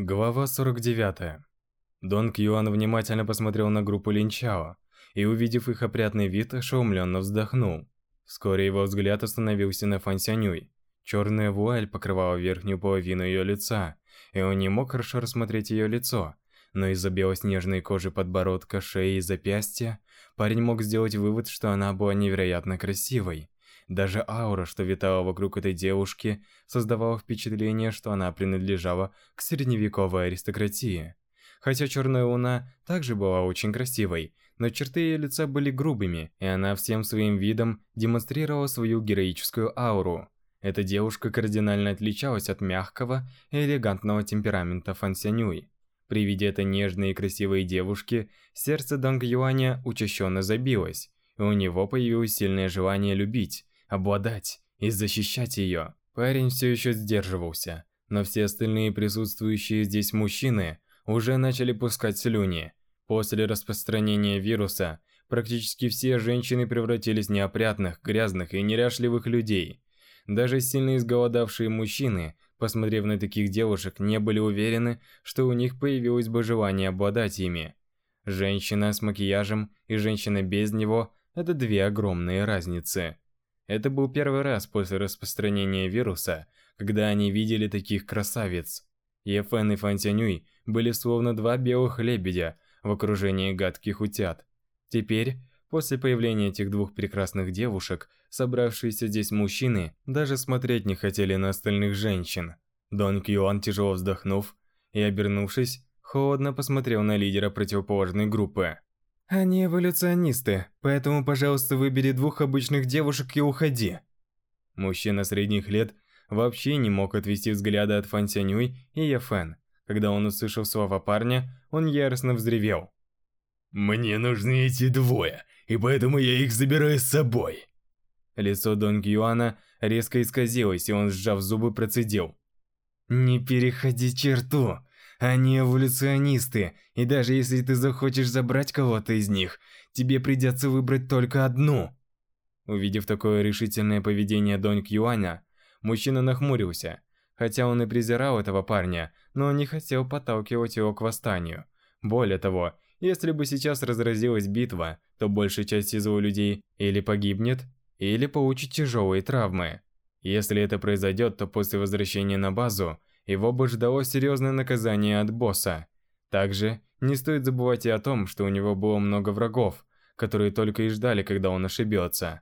Глава 49. Дон Кьюан внимательно посмотрел на группу Линчао и, увидев их опрятный вид, ошеломленно вздохнул. Вскоре его взгляд остановился на Фан Черная вуаль покрывала верхнюю половину ее лица, и он не мог хорошо рассмотреть ее лицо, но из-за белоснежной кожи подбородка, шеи и запястья парень мог сделать вывод, что она была невероятно красивой. Даже аура, что витала вокруг этой девушки, создавала впечатление, что она принадлежала к средневековой аристократии. Хотя Черная Луна также была очень красивой, но черты ее лица были грубыми, и она всем своим видом демонстрировала свою героическую ауру. Эта девушка кардинально отличалась от мягкого и элегантного темперамента Фан При виде этой нежной и красивой девушки, сердце Донг Юаня учащенно забилось, и у него появилось сильное желание любить, обладать и защищать ее. Парень все еще сдерживался, но все остальные присутствующие здесь мужчины уже начали пускать слюни. После распространения вируса практически все женщины превратились в неопрятных, грязных и неряшливых людей. Даже сильно изголодавшие мужчины, посмотрев на таких девушек, не были уверены, что у них появилось бы желание обладать ими. Женщина с макияжем и женщина без него – это две огромные разницы. Это был первый раз после распространения вируса, когда они видели таких красавиц. Ефен и Фантянюй были словно два белых лебедя в окружении гадких утят. Теперь, после появления этих двух прекрасных девушек, собравшиеся здесь мужчины даже смотреть не хотели на остальных женщин. Дон Кьюан, тяжело вздохнув и обернувшись, холодно посмотрел на лидера противоположной группы. Они эволюционисты, поэтому, пожалуйста, выбери двух обычных девушек и уходи. Мужчина средних лет вообще не мог отвести взгляда от Фан Сянюй и Яфен. Когда он услышал слова парня, он яростно взревел. «Мне нужны эти двое, и поэтому я их забираю с собой!» Лицо Дон Гюана резко исказилось, и он, сжав зубы, процедил. «Не переходи черту! Они эволюционисты, и даже если ты захочешь забрать кого-то из них, тебе придется выбрать только одну. Увидев такое решительное поведение Донь Кьюаня, мужчина нахмурился. Хотя он и презирал этого парня, но не хотел подталкивать его к восстанию. Более того, если бы сейчас разразилась битва, то большая часть из его людей или погибнет, или получит тяжелые травмы. Если это произойдет, то после возвращения на базу его бы ждало серьезное наказание от босса. Также не стоит забывать и о том, что у него было много врагов, которые только и ждали, когда он ошибется.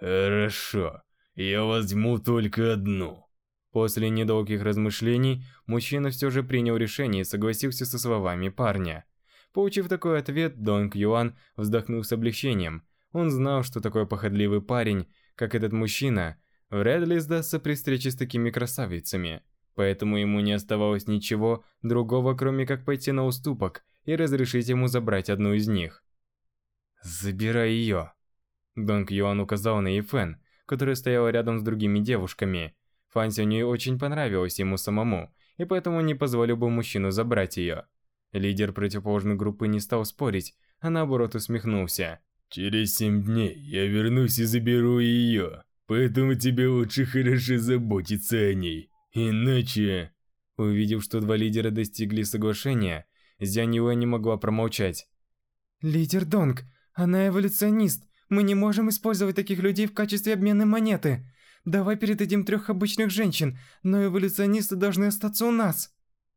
«Хорошо, я возьму только одну». После недолгих размышлений, мужчина все же принял решение и согласился со словами парня. Получив такой ответ, Донг Юан вздохнул с облегчением. Он знал, что такой походливый парень, как этот мужчина, вряд ли сдастся при встрече с такими красавицами. Поэтому ему не оставалось ничего другого, кроме как пойти на уступок и разрешить ему забрать одну из них. «Забирай ее!» Донг Юан указал на Ефен, которая стояла рядом с другими девушками. Фан Сюнью очень понравилась ему самому, и поэтому не позволил бы мужчину забрать ее. Лидер противоположной группы не стал спорить, а наоборот усмехнулся. «Через семь дней я вернусь и заберу ее, поэтому тебе лучше хорошо заботиться о ней». Иначе... Увидев, что два лидера достигли соглашения, Зянь Зянила не могла промолчать. Лидер Донг, она эволюционист. Мы не можем использовать таких людей в качестве обменной монеты. Давай передадим трех обычных женщин, но эволюционисты должны остаться у нас.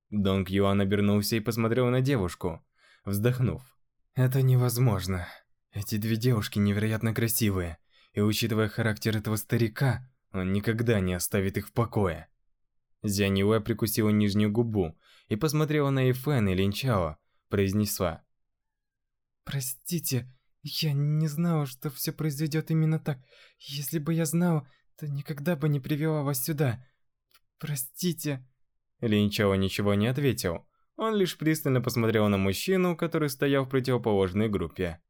Донг Юан обернулся и посмотрел на девушку, вздохнув. Это невозможно. Эти две девушки невероятно красивые, и учитывая характер этого старика, он никогда не оставит их в покое. Зянюэ прикусила нижнюю губу и посмотрела на Ифэн и Линчао, произнесла. «Простите, я не знала, что все произойдет именно так. Если бы я знала, то никогда бы не привела вас сюда. Простите». Линчао ничего не ответил. Он лишь пристально посмотрел на мужчину, который стоял в противоположной группе.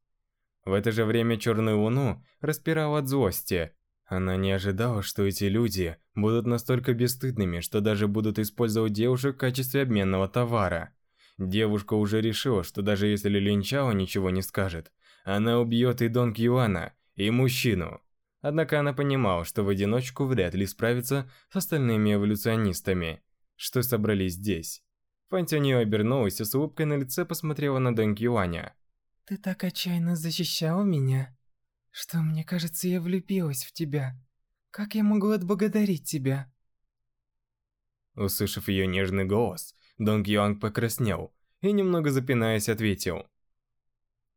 В это же время черную луну распирал от злости. Она не ожидала, что эти люди будут настолько бесстыдными, что даже будут использовать девушек в качестве обменного товара. Девушка уже решила, что даже если Линчао ничего не скажет, она убьет и Дон Кьюана, и мужчину. Однако она понимала, что в одиночку вряд ли справится с остальными эволюционистами, что собрались здесь. Фантионио обернулась и с улыбкой на лице посмотрела на Дон Кьюаня. «Ты так отчаянно защищал меня?» что мне кажется, я влюбилась в тебя. Как я могу отблагодарить тебя? Услышав ее нежный голос, Донг Юанг покраснел и, немного запинаясь, ответил.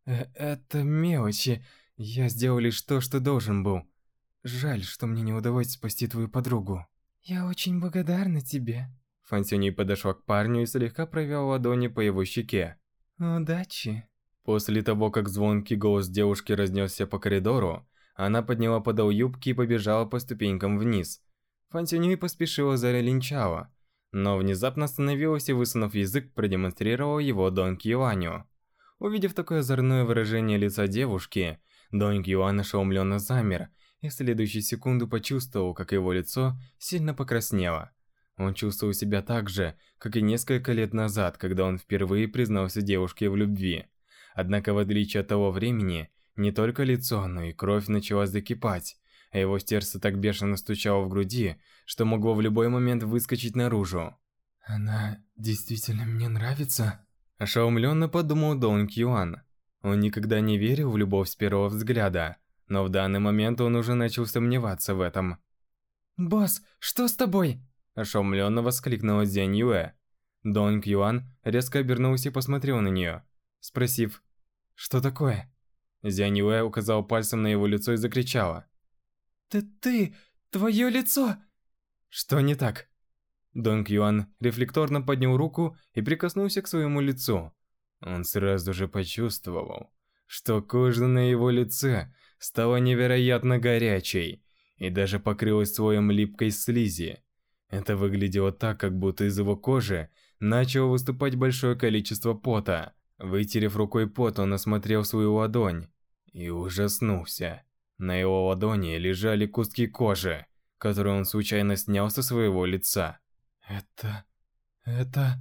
«Э, «Это мелочи. Я сделал лишь то, что должен был. Жаль, что мне не удалось спасти твою подругу». «Я очень благодарна тебе». Фан Сюни подошла к парню и слегка провела ладони по его щеке. «Удачи». После того, как звонкий голос девушки разнесся по коридору, она подняла подол юбки и побежала по ступенькам вниз. Фантюнюй поспешила за Линчао, но внезапно остановилась и, высунув язык, продемонстрировала его Дон Кьюаню. Увидев такое озорное выражение лица девушки, Дон Кьюан ошеломленно замер и в следующую секунду почувствовал, как его лицо сильно покраснело. Он чувствовал себя так же, как и несколько лет назад, когда он впервые признался девушке в любви. Однако, в отличие от того времени, не только лицо, но и кровь начала закипать, а его сердце так бешено стучало в груди, что могло в любой момент выскочить наружу. «Она действительно мне нравится?» Ошеломленно подумал Дон Кьюан. Он никогда не верил в любовь с первого взгляда, но в данный момент он уже начал сомневаться в этом. «Босс, что с тобой?» Ошеломленно воскликнула Дзянь Юэ. Дон Кьюан резко обернулся и посмотрел на нее, спросив «Что такое?» Зяньюэ указал пальцем на его лицо и закричала. «Ты... ты... твое лицо!» «Что не так?» Донг Юан рефлекторно поднял руку и прикоснулся к своему лицу. Он сразу же почувствовал, что кожа на его лице стала невероятно горячей и даже покрылась слоем липкой слизи. Это выглядело так, как будто из его кожи начало выступать большое количество пота. Вытерев рукой пот, он осмотрел свою ладонь и ужаснулся. На его ладони лежали куски кожи, которые он случайно снял со своего лица. Это... это...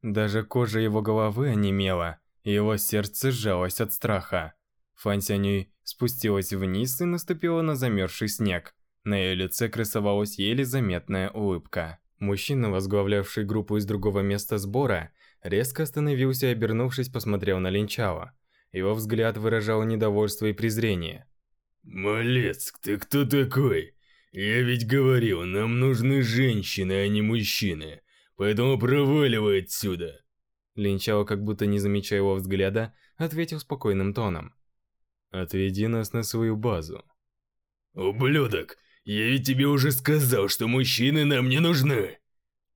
Даже кожа его головы онемела, и его сердце сжалось от страха. Фансянюй спустилась вниз и наступила на замерзший снег. На ее лице красовалась еле заметная улыбка. Мужчина, возглавлявший группу из другого места сбора, резко остановился и, обернувшись, посмотрел на Линчао. Его взгляд выражал недовольство и презрение. «Малецк, ты кто такой? Я ведь говорил, нам нужны женщины, а не мужчины, поэтому проваливай отсюда!» Линчао, как будто не замечая его взгляда, ответил спокойным тоном. «Отведи нас на свою базу». «Ублюдок, я ведь тебе уже сказал, что мужчины нам не нужны!»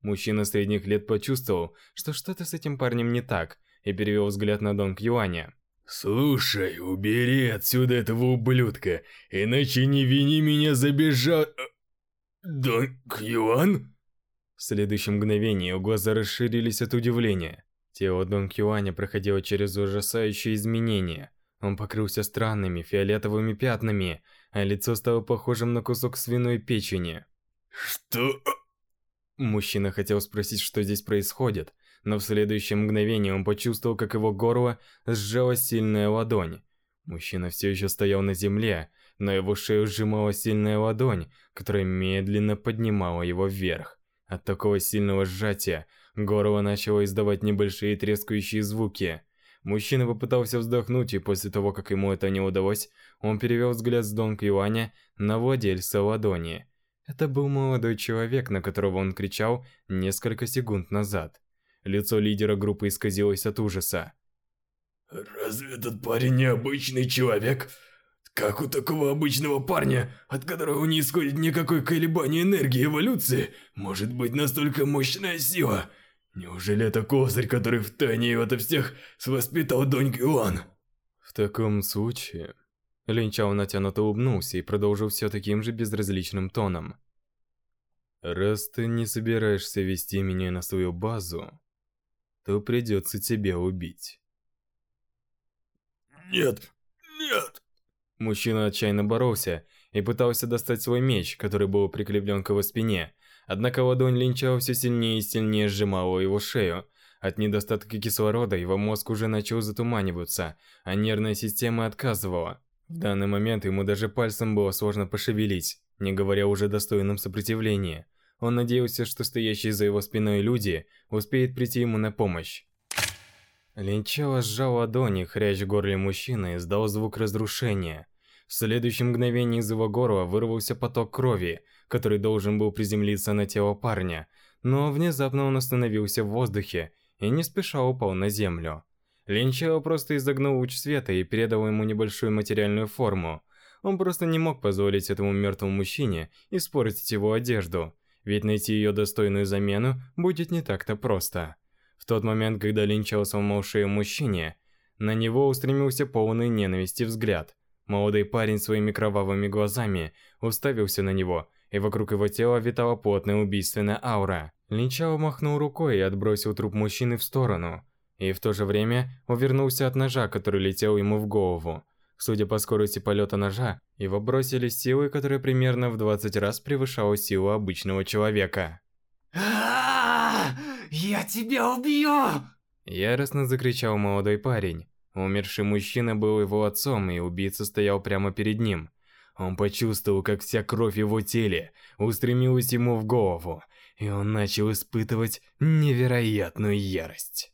Мужчина средних лет почувствовал, что что-то с этим парнем не так, и перевел взгляд на Донг Юаня. «Слушай, убери отсюда этого ублюдка, иначе не вини меня за бежа... Э, Донг Юан?» В следующем мгновении его глаза расширились от удивления. Тело Донг Юаня проходило через ужасающие изменения. Он покрылся странными фиолетовыми пятнами, а лицо стало похожим на кусок свиной печени. «Что...» э, Мужчина хотел спросить, что здесь происходит, но в следующее мгновение он почувствовал, как его горло сжала сильная ладонь. Мужчина все еще стоял на земле, но его шею сжимала сильная ладонь, которая медленно поднимала его вверх. От такого сильного сжатия горло начало издавать небольшие трескающие звуки. Мужчина попытался вздохнуть, и после того, как ему это не удалось, он перевел взгляд с Дон Юаня на владельца ладони – это был молодой человек, на которого он кричал несколько секунд назад. Лицо лидера группы исказилось от ужаса. «Разве этот парень необычный человек? Как у такого обычного парня, от которого не исходит никакой колебания энергии эволюции, может быть настолько мощная сила? Неужели это козырь, который в тайне ото всех воспитал Донь Гюан?» «В таком случае...» Линчао натянуто улыбнулся и продолжил все таким же безразличным тоном. «Раз ты не собираешься вести меня на свою базу, то придется тебя убить». «Нет! Нет!» Мужчина отчаянно боролся и пытался достать свой меч, который был прикреплен к его спине, однако ладонь Линчао все сильнее и сильнее сжимала его шею. От недостатка кислорода его мозг уже начал затуманиваться, а нервная система отказывала. В данный момент ему даже пальцем было сложно пошевелить, не говоря уже о достойном сопротивлении. Он надеялся, что стоящие за его спиной люди успеют прийти ему на помощь. Линчало сжал ладони, хрящ в горле мужчины издал звук разрушения. В следующем мгновении из его горла вырвался поток крови, который должен был приземлиться на тело парня, но внезапно он остановился в воздухе и не спеша упал на землю. Линчао просто изогнул луч света и передал ему небольшую материальную форму. Он просто не мог позволить этому мертвому мужчине испортить его одежду ведь найти ее достойную замену будет не так-то просто. В тот момент, когда линчался умолшее мужчине, на него устремился полный ненависти взгляд. Молодой парень своими кровавыми глазами уставился на него, и вокруг его тела витала плотная убийственная аура. Линчао махнул рукой и отбросил труп мужчины в сторону. И в то же время увернулся от ножа, который летел ему в голову. Судя по скорости полета ножа, его бросили силой, которая примерно в 20 раз превышала силу обычного человека. «Я тебя убью!» Яростно закричал молодой парень. Умерший мужчина был его отцом, и убийца стоял прямо перед ним. Он почувствовал, как вся кровь его теле устремилась ему в голову, и он начал испытывать невероятную ярость.